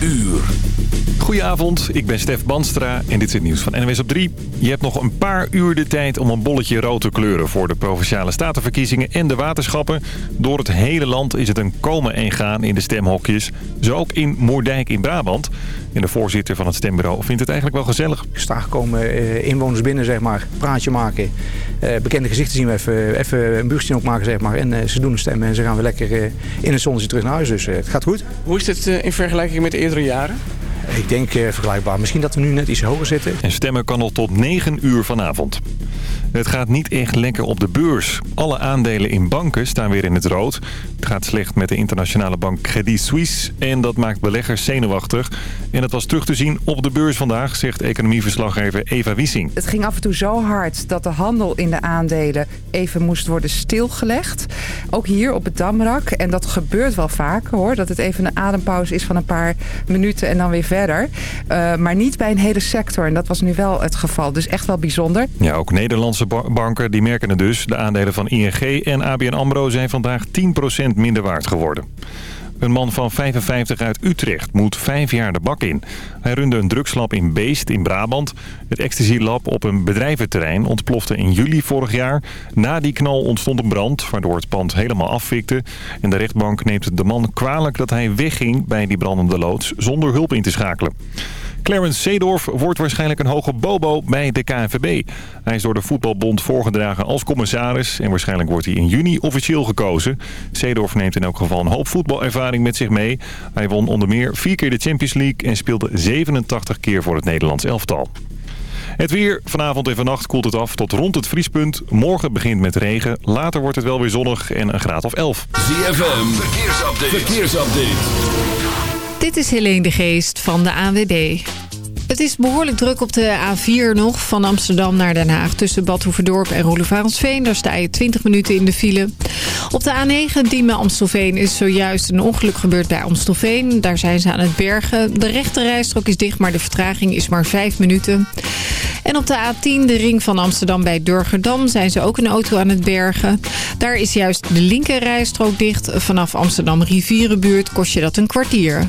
uur. Goedenavond, ik ben Stef Banstra en dit is het nieuws van NWS op 3. Je hebt nog een paar uur de tijd om een bolletje rood te kleuren... voor de Provinciale Statenverkiezingen en de waterschappen. Door het hele land is het een komen en gaan in de stemhokjes. Zo ook in Moerdijk in Brabant. En de voorzitter van het stembureau vindt het eigenlijk wel gezellig. Staag komen eh, inwoners binnen, zeg maar. Praatje maken. Eh, bekende gezichten zien we even, even een buurtje ook maken, zeg maar. En eh, ze doen een stem en ze gaan weer lekker in het zonnetje terug naar huis. Dus eh, het gaat goed. Hoe is dit eh, in vergelijking met eerdere jaren? Ik denk eh, vergelijkbaar. Misschien dat we nu net iets hoger zitten. En stemmen kan nog tot 9 uur vanavond. Het gaat niet echt lekker op de beurs. Alle aandelen in banken staan weer in het rood. Het gaat slecht met de internationale bank Credit Suisse. En dat maakt beleggers zenuwachtig. En dat was terug te zien op de beurs vandaag, zegt economieverslaggever Eva Wissing. Het ging af en toe zo hard dat de handel in de aandelen even moest worden stilgelegd. Ook hier op het Damrak. En dat gebeurt wel vaker hoor. Dat het even een adempauze is van een paar minuten en dan weer verder. Uh, maar niet bij een hele sector. En dat was nu wel het geval. Dus echt wel bijzonder. Ja, ook Nederlandse banken die merken het dus. De aandelen van ING en ABN AMRO zijn vandaag 10% minder waard geworden. Een man van 55 uit Utrecht moet vijf jaar de bak in. Hij runde een drugslab in Beest in Brabant. Het ecstasy-lab op een bedrijventerrein ontplofte in juli vorig jaar. Na die knal ontstond een brand, waardoor het pand helemaal afvikte. En de rechtbank neemt de man kwalijk dat hij wegging bij die brandende loods zonder hulp in te schakelen. Clarence Seedorf wordt waarschijnlijk een hoge bobo bij de KNVB. Hij is door de voetbalbond voorgedragen als commissaris... en waarschijnlijk wordt hij in juni officieel gekozen. Seedorf neemt in elk geval een hoop voetbalervaring met zich mee. Hij won onder meer vier keer de Champions League... en speelde 87 keer voor het Nederlands elftal. Het weer. Vanavond en vannacht koelt het af tot rond het vriespunt. Morgen begint met regen. Later wordt het wel weer zonnig en een graad of 11. ZFM. Verkeersupdate. Verkeersupdate. Dit is Helene de Geest van de ANWB. Het is behoorlijk druk op de A4 nog, van Amsterdam naar Den Haag. Tussen Bad Hoeverdorp en Roelevarensveen. Daar sta je 20 minuten in de file. Op de A9 Diemen-Amstelveen is zojuist een ongeluk gebeurd bij Amstelveen. Daar zijn ze aan het bergen. De rechte rijstrook is dicht, maar de vertraging is maar 5 minuten. En op de A10, de ring van Amsterdam bij Durgerdam, zijn ze ook een auto aan het bergen. Daar is juist de linker rijstrook dicht. Vanaf Amsterdam Rivierenbuurt kost je dat een kwartier.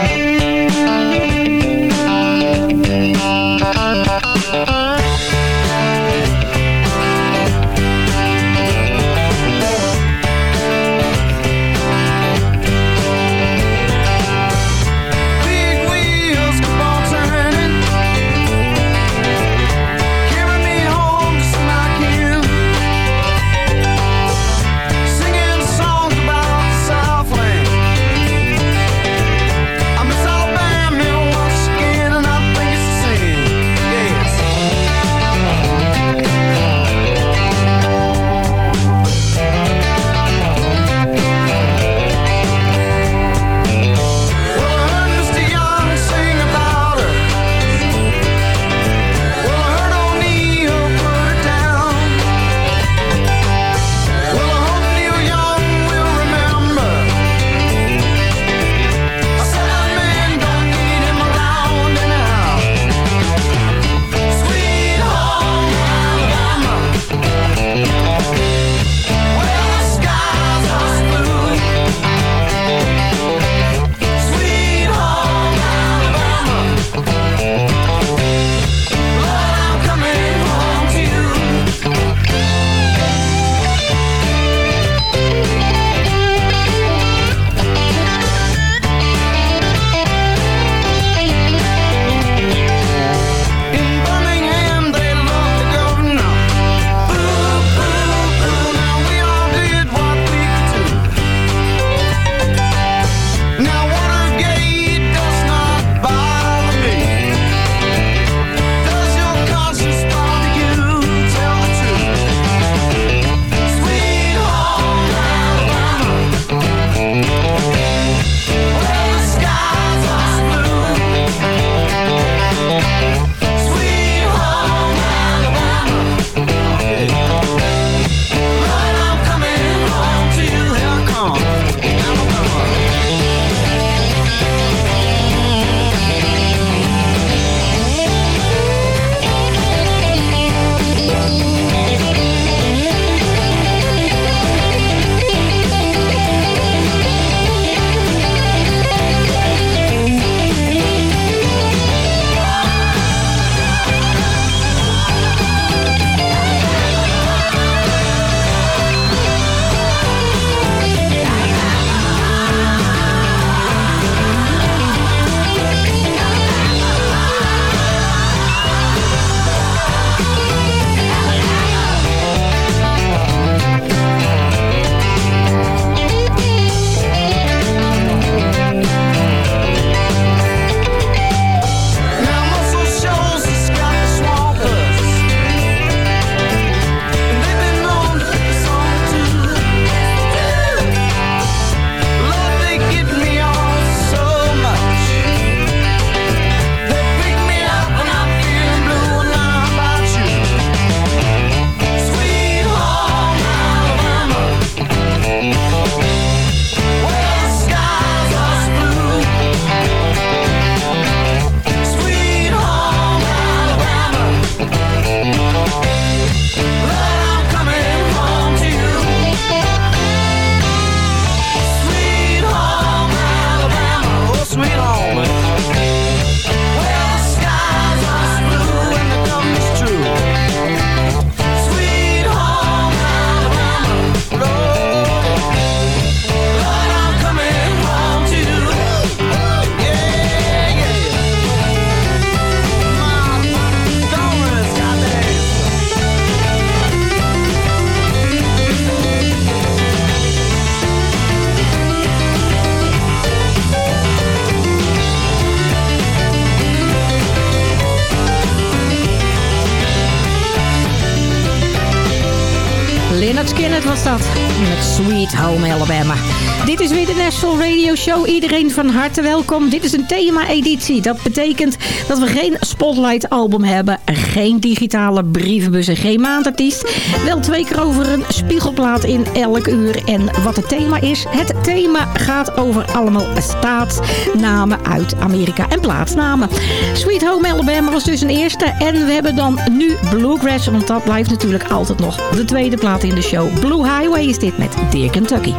Show. Iedereen van harte welkom. Dit is een thema-editie. Dat betekent dat we geen Spotlight album hebben. Geen digitale brievenbus en geen maandartiest. Wel twee keer over een spiegelplaat in elk uur. En wat het thema is? Het thema gaat over allemaal staatsnamen uit Amerika en plaatsnamen. Sweet Home Alabama was dus een eerste. En we hebben dan nu Bluegrass. Want dat blijft natuurlijk altijd nog de tweede plaat in de show. Blue Highway is dit met Dear Kentucky.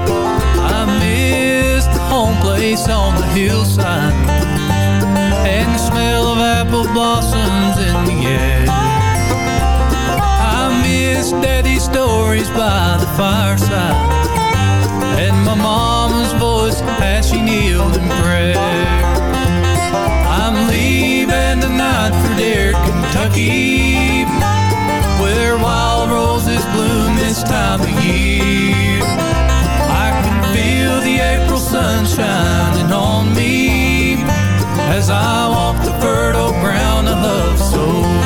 Place on the hillside And the smell of apple blossoms in the air I miss daddy's stories by the fireside. And my mama's voice as she kneeled in prayer. I'm leaving tonight for dear Kentucky Where wild roses bloom this time of year sun shining on me As I walk the fertile ground I love so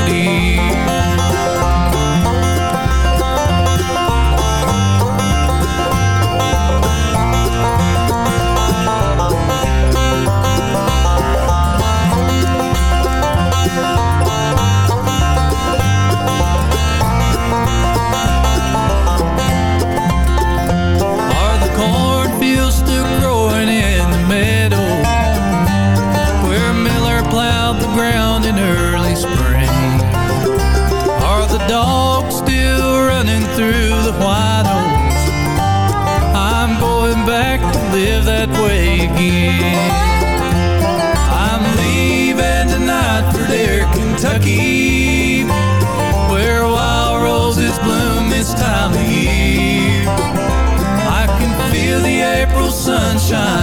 April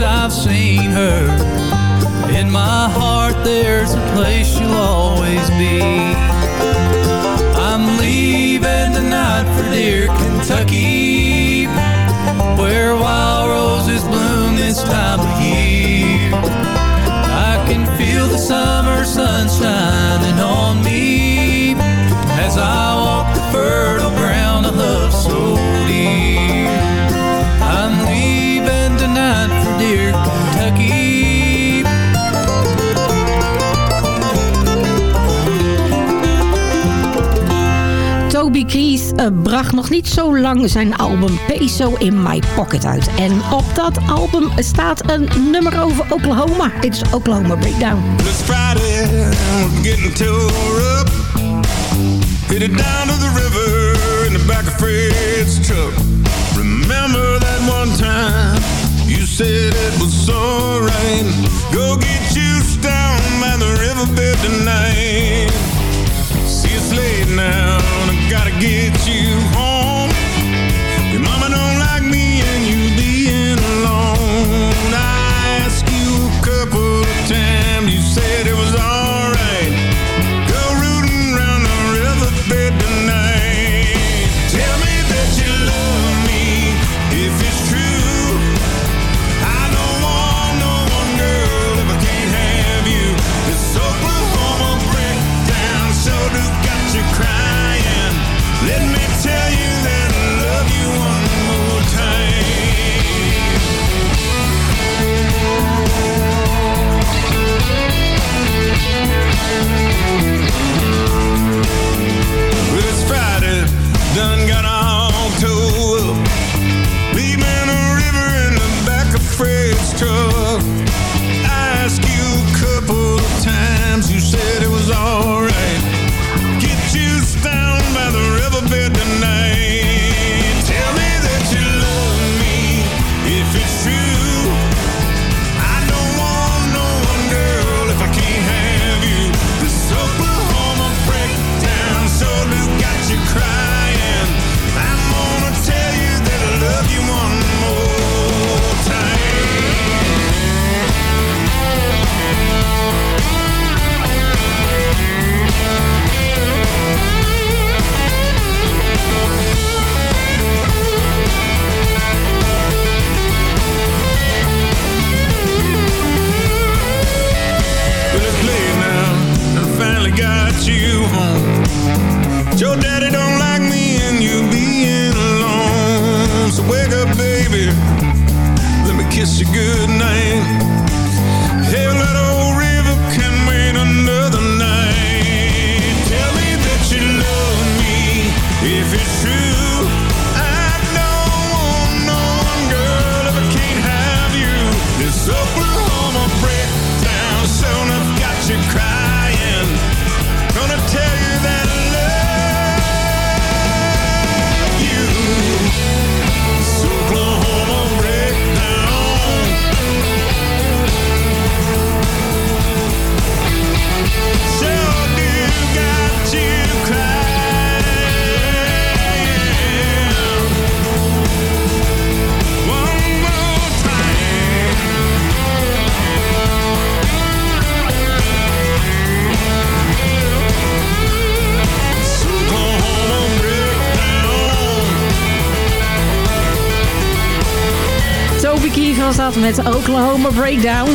I've Eh, bracht nog niet zo lang zijn album Peso in My Pocket uit. En op dat album staat een nummer over Oklahoma. Dit is Oklahoma Breakdown. It's Friday, we're getting tore up. Headed down to the river in the back of Fred's truck. Remember that one time you said it was alright. Go get you down by the riverbed tonight. See it's late now, gotta get you home. Met Oklahoma Breakdown.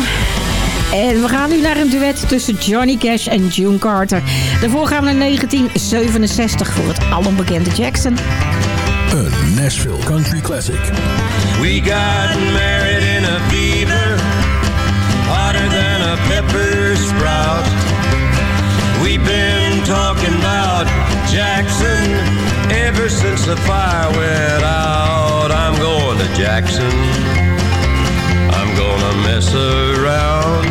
En we gaan nu naar een duet tussen Johnny Cash en June Carter. Daarvoor gaan we naar 1967 voor het alombekende Jackson. Een Nashville Country Classic. We got married in a fever, hotter than a pepper sprout. We've been talking about Jackson ever since the fire went out. I'm going to Jackson. Gonna mess around.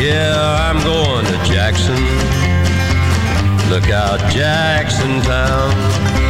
Yeah, I'm going to Jackson. Look out, Jackson Town.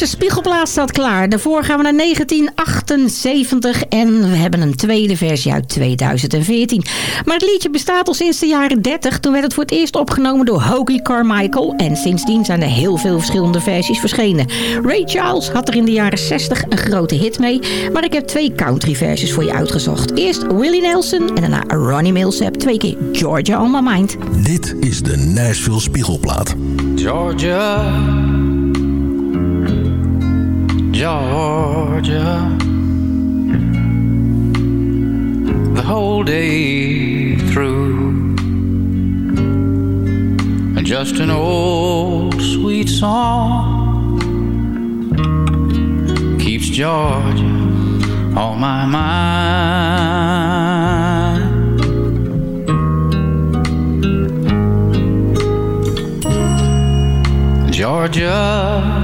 Eerste spiegelplaat staat klaar. Daarvoor gaan we naar 1978 en we hebben een tweede versie uit 2014. Maar het liedje bestaat al sinds de jaren 30. Toen werd het voor het eerst opgenomen door Hoagie Carmichael. En sindsdien zijn er heel veel verschillende versies verschenen. Ray Charles had er in de jaren 60 een grote hit mee. Maar ik heb twee country versies voor je uitgezocht. Eerst Willie Nelson en daarna Ronnie Millsap. Twee keer Georgia on my mind. Dit is de Nashville Spiegelplaat. Georgia, Georgia, the whole day through. And just an old sweet song keeps Georgia on my mind. Georgia,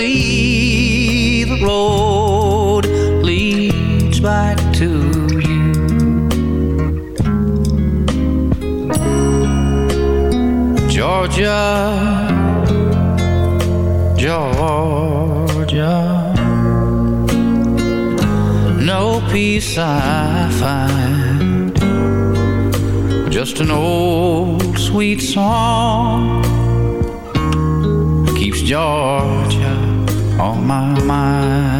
see the road leads back to you. Georgia, Georgia, no peace I find, just an old sweet song keeps Georgia on my mind.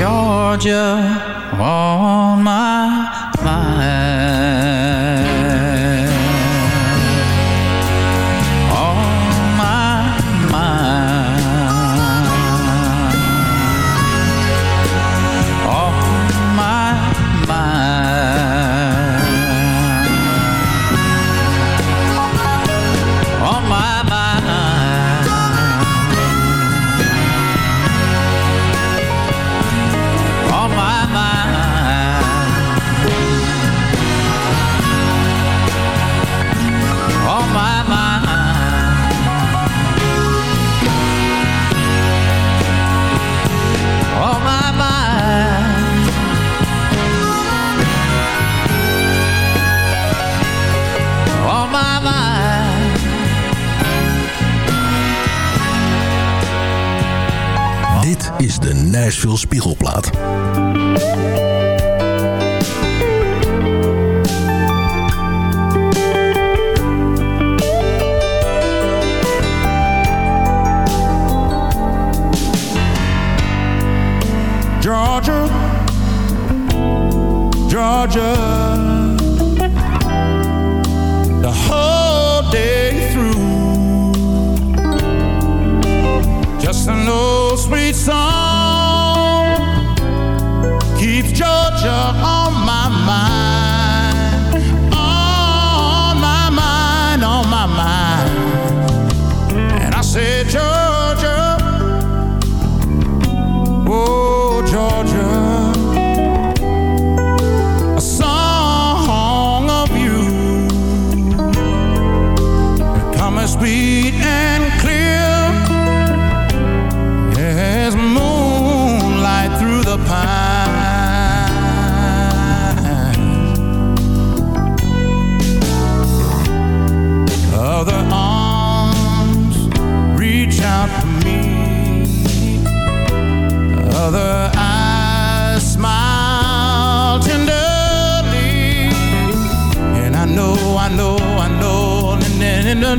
Georgia on my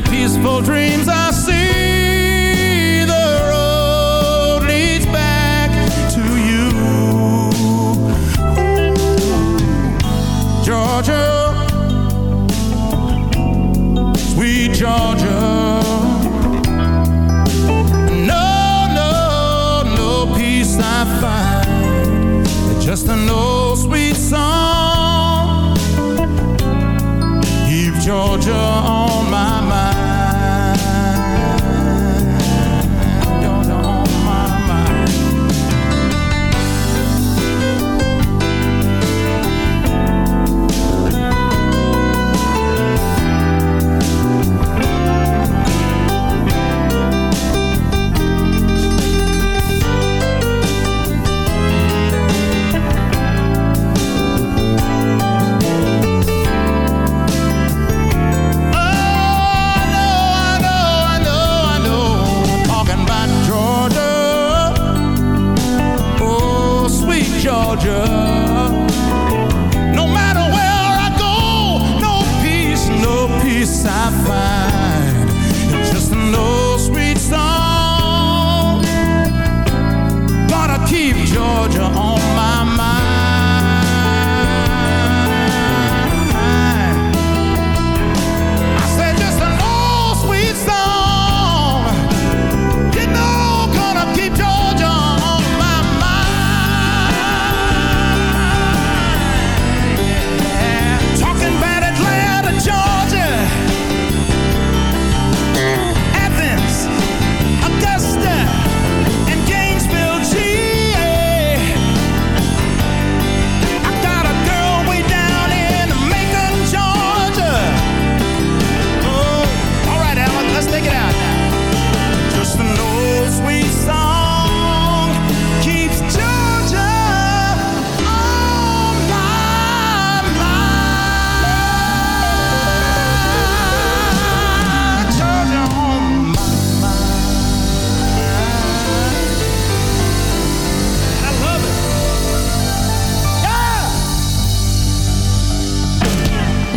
peaceful dreams. I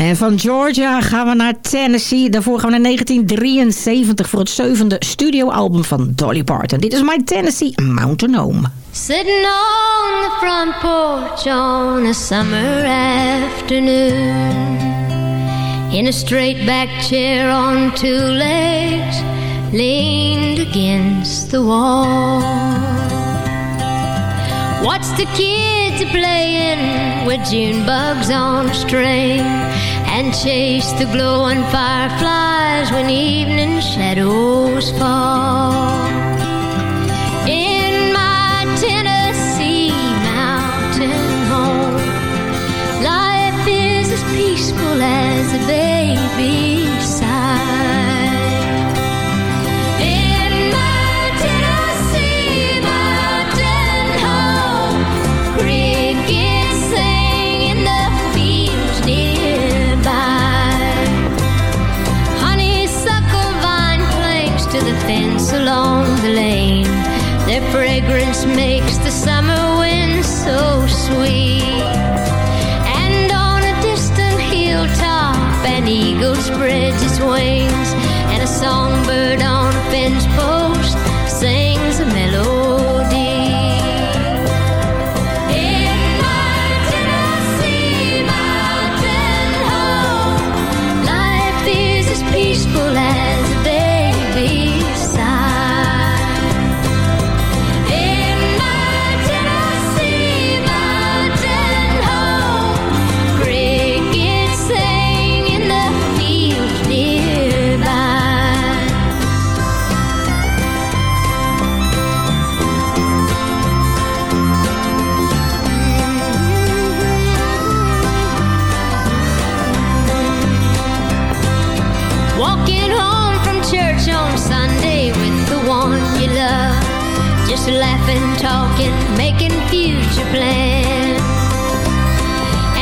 En van Georgia gaan we naar Tennessee. Daarvoor gaan we naar 1973 voor het zevende studioalbum van Dolly Parton. Dit is My Tennessee Mountain Home. Sitting on the front porch on a summer afternoon In a straight back chair on two legs Leaned against the wall Watch the a playing with June bugs on a string And chase the glowing fireflies when evening shadows fall fragrance makes the summer wind so sweet. And on a distant hilltop, an eagle spreads its wings, and a songbird on a fence post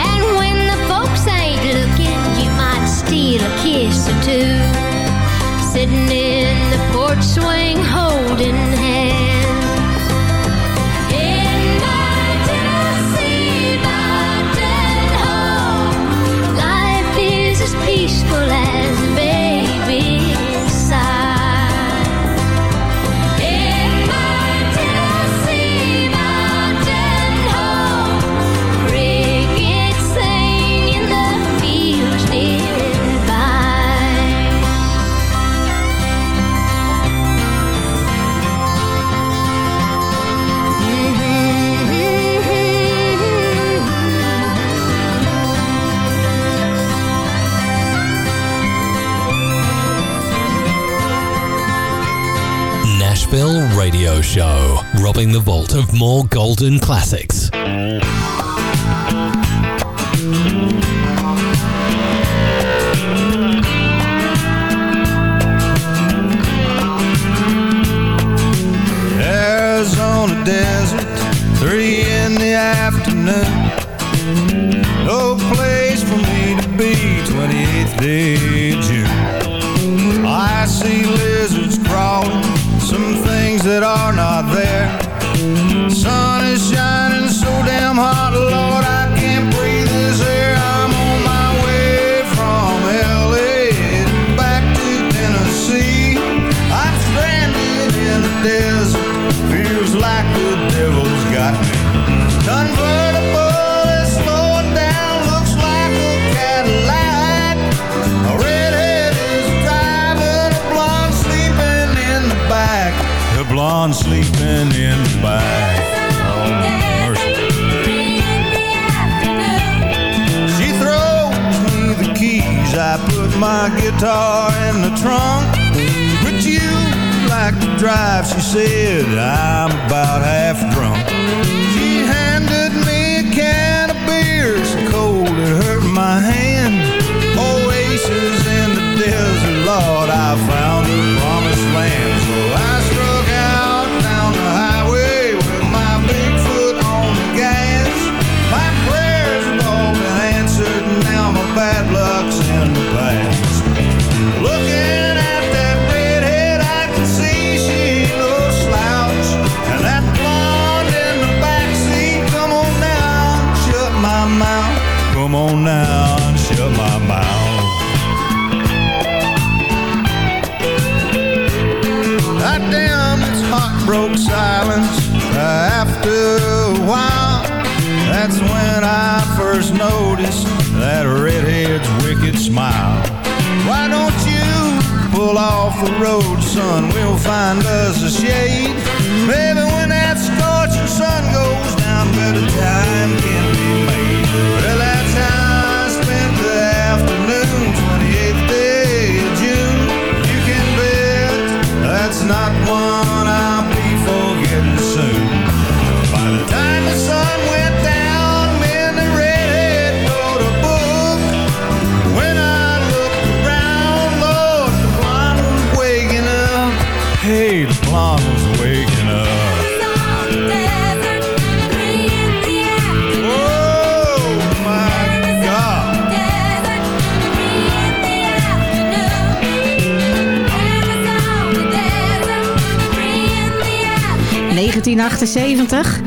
And when the folks ain't looking, you might steal a kiss or two. Sitting in the porch swing, holding Nashville Radio Show, robbing the vault of more golden classics. Arizona desert, three in the afternoon. No place for me to be, 28th day of June. I see lizards crawling, some that are not there. Sun is shining so damn hot, Lord. On sleeping in the back. Oh, mercy. She throws me the keys. I put my guitar in the trunk. But you like to drive, she said. I'm about half drunk. She handed me a can of beer, so cold it hurt my hand. Oasis in the desert, Lord, I found a promised That's when I first noticed that redhead's wicked smile. Why don't you pull off the road, son? We'll find us a shade. Maybe 1978.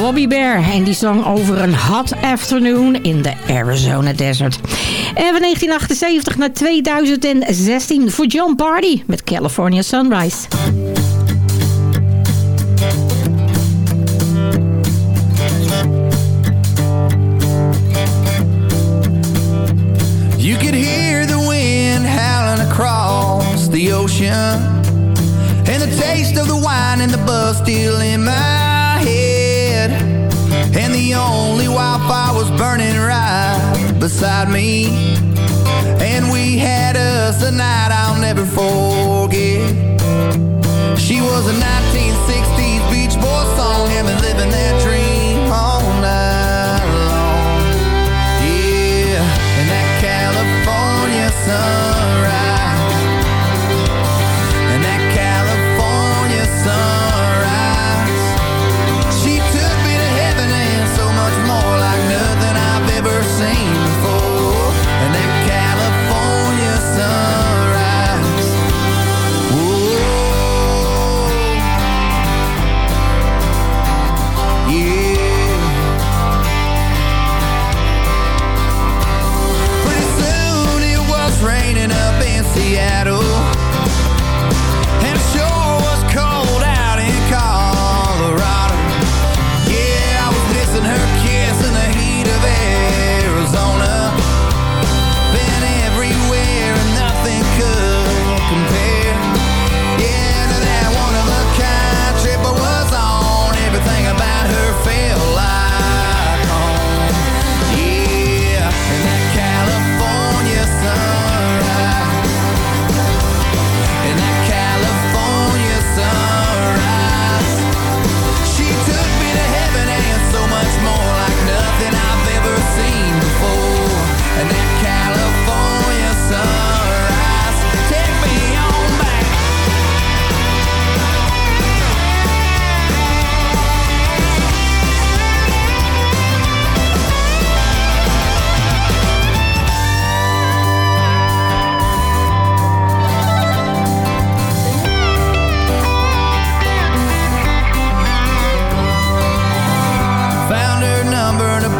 Bobby Bear en die zong over een hot afternoon in de Arizona desert. En van 1978 naar 2016 voor John Party met California Sunrise. Beside me. And we had us a night I'll never forget. She was a 1960s Beach Boy song And been living that dream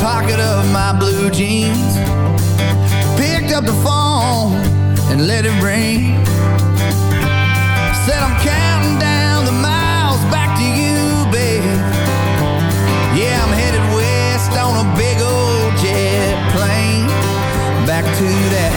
pocket of my blue jeans. Picked up the phone and let it ring. Said I'm counting down the miles back to you, babe. Yeah, I'm headed west on a big old jet plane. Back to that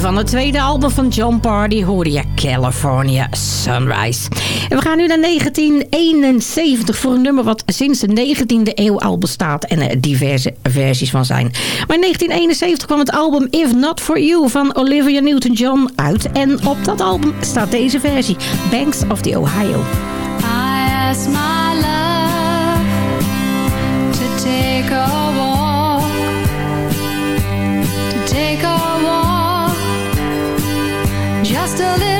Van het tweede album van John Party hoorde je California Sunrise. En we gaan nu naar 1971 voor een nummer wat sinds de 19e eeuw al bestaat en er diverse versies van zijn. Maar in 1971 kwam het album If Not For You van Olivia Newton-John uit. En op dat album staat deze versie, Banks of the Ohio. I asked my love to take just a little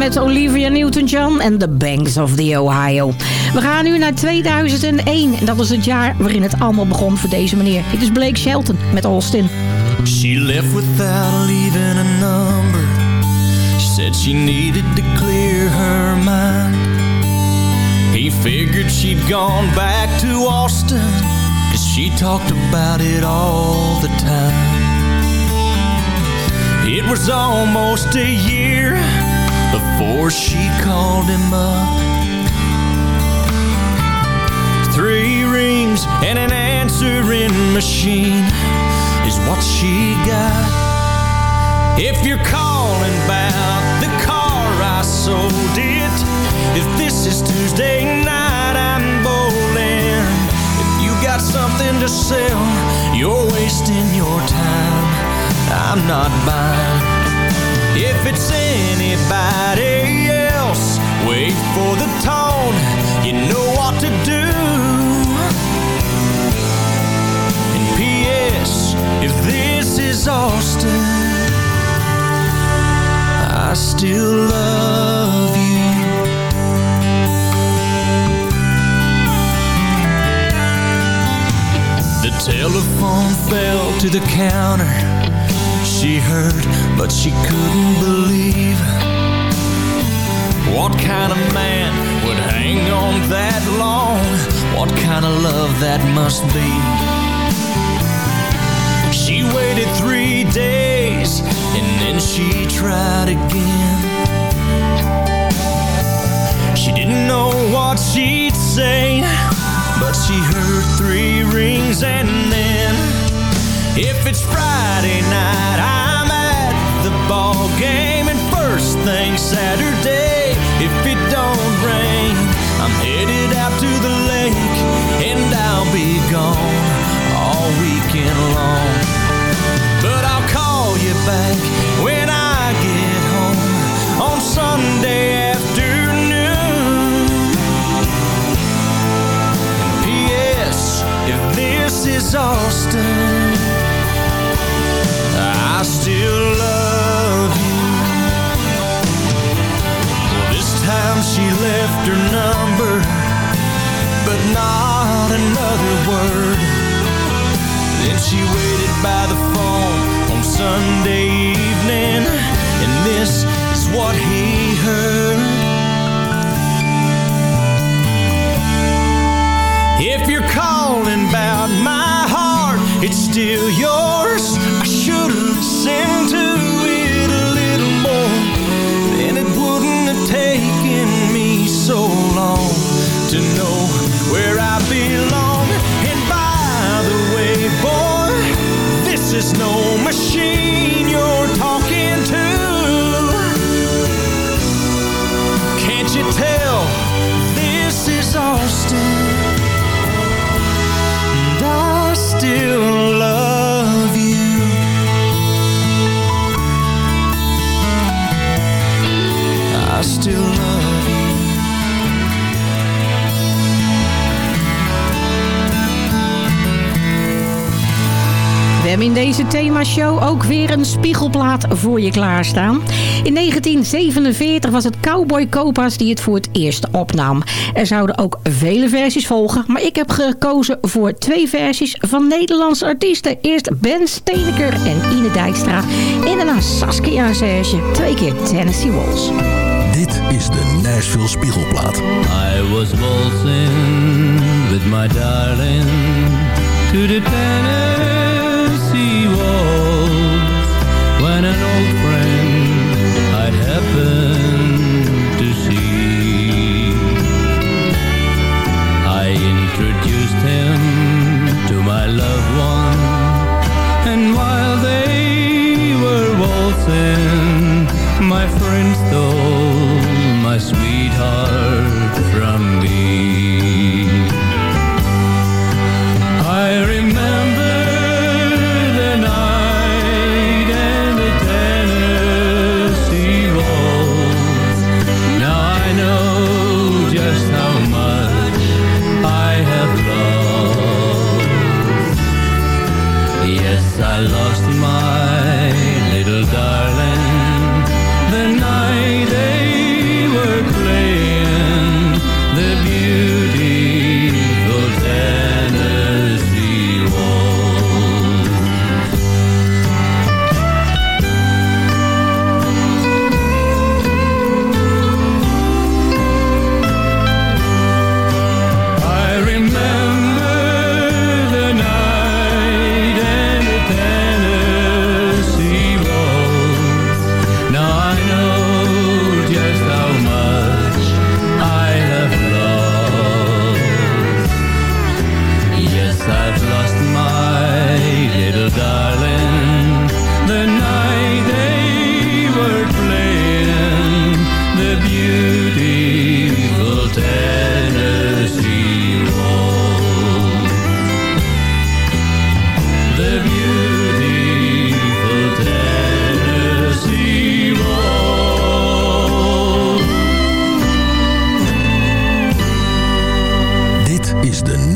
met Olivia Newton-John en The Banks of the Ohio. We gaan nu naar 2001 en dat is het jaar waarin het allemaal begon voor deze meneer. Dit is Blake Shelton met Austin. She left without leaving a number. She said she needed to clear her mind. He figured she'd gone back to Austin. Cause she talked about it all the time. It was almost a year before she called him up. Three rings and an answering machine is what she got. If you're calling about the car I sold it, if this is Tuesday night I'm bowling. If you got something to sell, you're wasting your time. I'm not buying. If it's anybody else, wait for the tone. You know what to do. And P.S. If this is Austin, I still love you. The telephone fell to the counter. She heard, but she couldn't believe. What kind of man would hang on that long. What kind of love that must be. She waited three days and then she tried again. She didn't know what she'd say, but she heard three rings and then if it's Friday night, I'm at the ball game and first thing Saturday, if it don't rain, I'm headed out to the lake and I'll be gone all weekend long. But I'll call you back when I get home on Sunday themashow ook weer een spiegelplaat voor je klaarstaan. In 1947 was het Cowboy Copas die het voor het eerst opnam. Er zouden ook vele versies volgen, maar ik heb gekozen voor twee versies van Nederlandse artiesten. Eerst Ben Steneker en Ine Dijkstra en daarna Saskia Serge, twee keer Tennessee Walls. Dit is de Nashville Spiegelplaat. I was waltzing with my darling to the Tennessee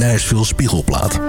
Nashville Spiegelplaat.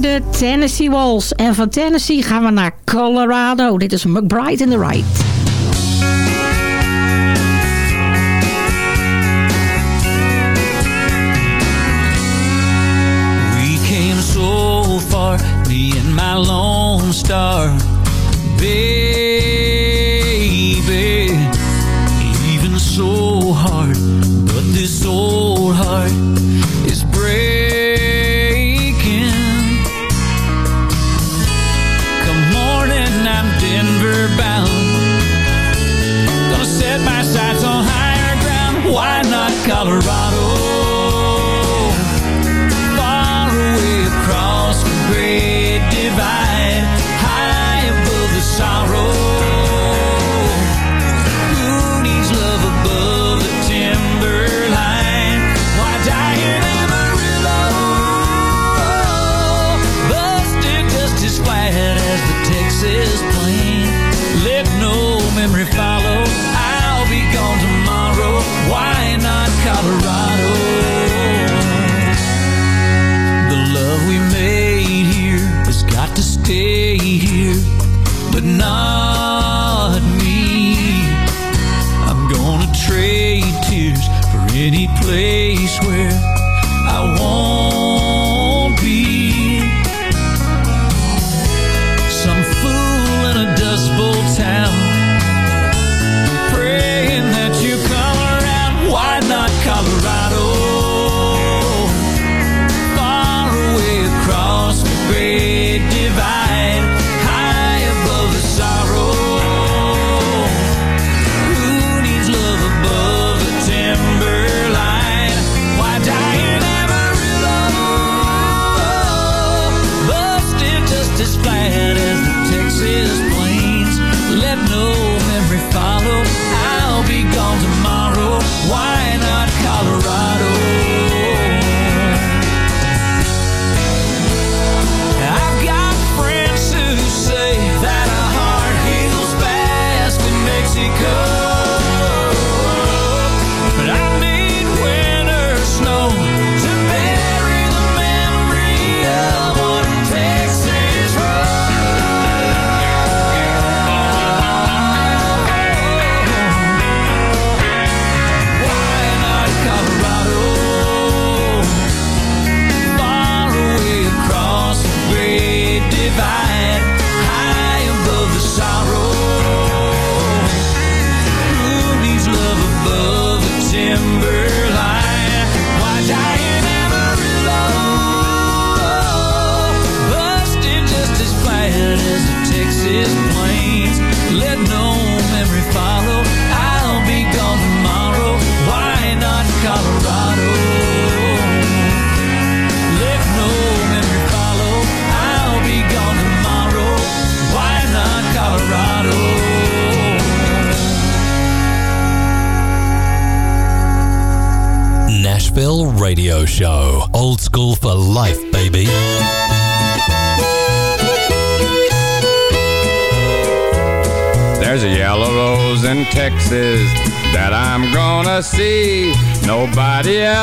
De Tennessee Walls. En van Tennessee gaan we naar Colorado. Dit is McBride in the Right.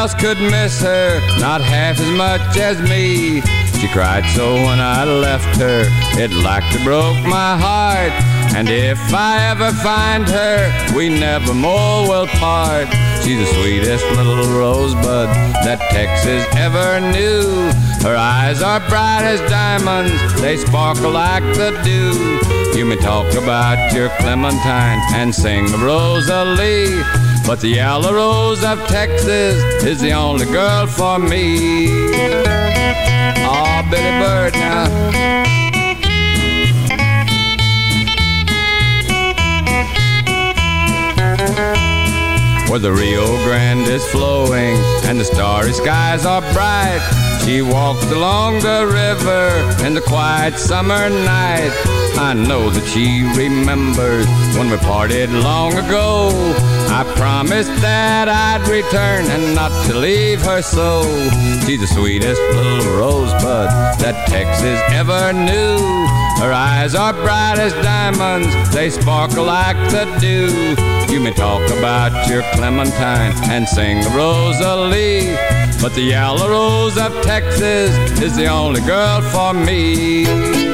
Else could miss her, not half as much as me. She cried so when I left her, it like to broke my heart. And if I ever find her, we never more will part. She's the sweetest little rosebud that Texas ever knew. Her eyes are bright as diamonds, they sparkle like the dew. You may talk about your Clementine and sing Rosalie, but the yellow rose of Texas is the only girl for me. Oh, Billy Bird now. where the Rio Grande is flowing and the starry skies are bright. She walked along the river in the quiet summer night. I know that she remembers when we parted long ago. I promised that I'd return and not to leave her so. She's the sweetest little rosebud that Texas ever knew. Her eyes are bright as diamonds, they sparkle like the dew. You may talk about your Clementine and sing Rosalie, But the yellow rose of Texas is the only girl for me.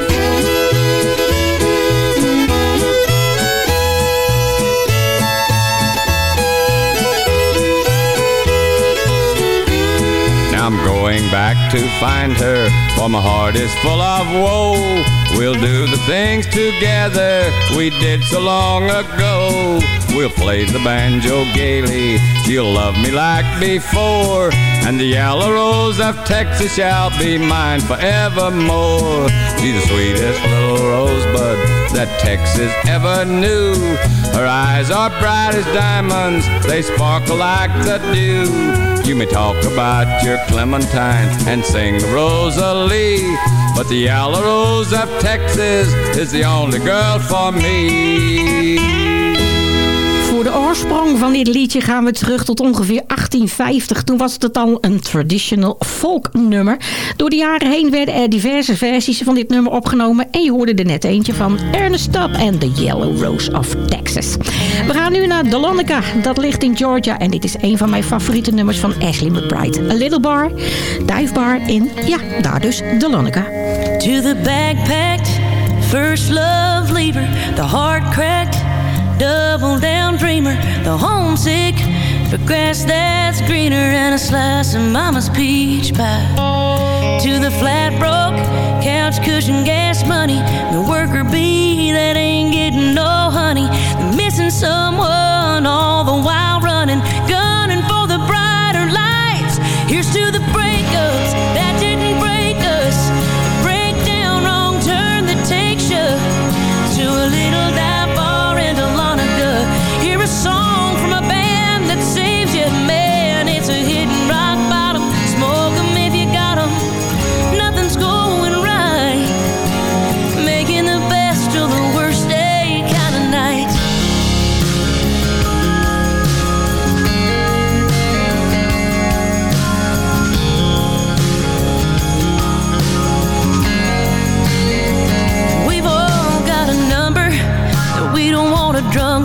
I'm going back to find her, for my heart is full of woe. We'll do the things together we did so long ago. We'll play the banjo gaily, she'll love me like before. And the yellow rose of Texas shall be mine forevermore. She's the sweetest little rosebud that Texas ever knew. Her eyes are bright as diamonds, they sparkle like the dew. You may talk about your Clementine and sing Rosalie, but the yellow rose of Texas is the only girl for me. De oorsprong van dit liedje gaan we terug tot ongeveer 1850. Toen was het al een traditional folk nummer. Door de jaren heen werden er diverse versies van dit nummer opgenomen. En je hoorde er net eentje van Ernest Tubb en The Yellow Rose of Texas. We gaan nu naar Dahlonega. Dat ligt in Georgia. En dit is een van mijn favoriete nummers van Ashley McBride. A Little Bar, Dive Bar in, ja, daar dus Dahlonega. To the backpacked, first love leaver, the hard cracked, double down dreamer, the homesick, for grass that's greener and a slice of mama's peach pie. To the flat broke, couch cushion gas money, the worker bee that ain't getting no honey, the missing someone all the while running, gunning for the brighter lights. Here's to the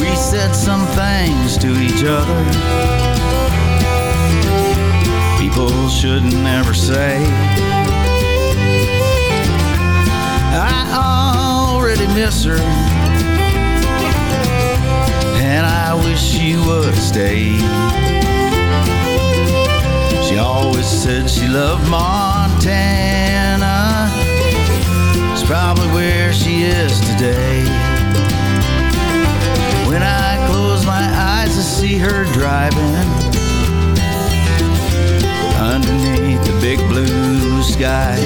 We said some things to each other people shouldn't ever say. I already miss her, and I wish she would stay. She always said she loved Montana. It's probably where she is today. Her driving underneath the big blue sky.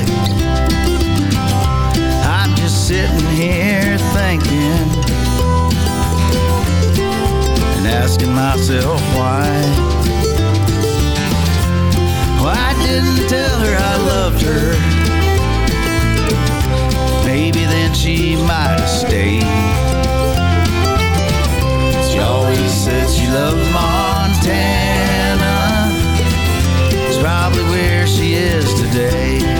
I'm just sitting here thinking and asking myself why. Why I didn't tell her I loved her. Maybe then she might have stayed. She always said she loved Montana. It's probably where she is today.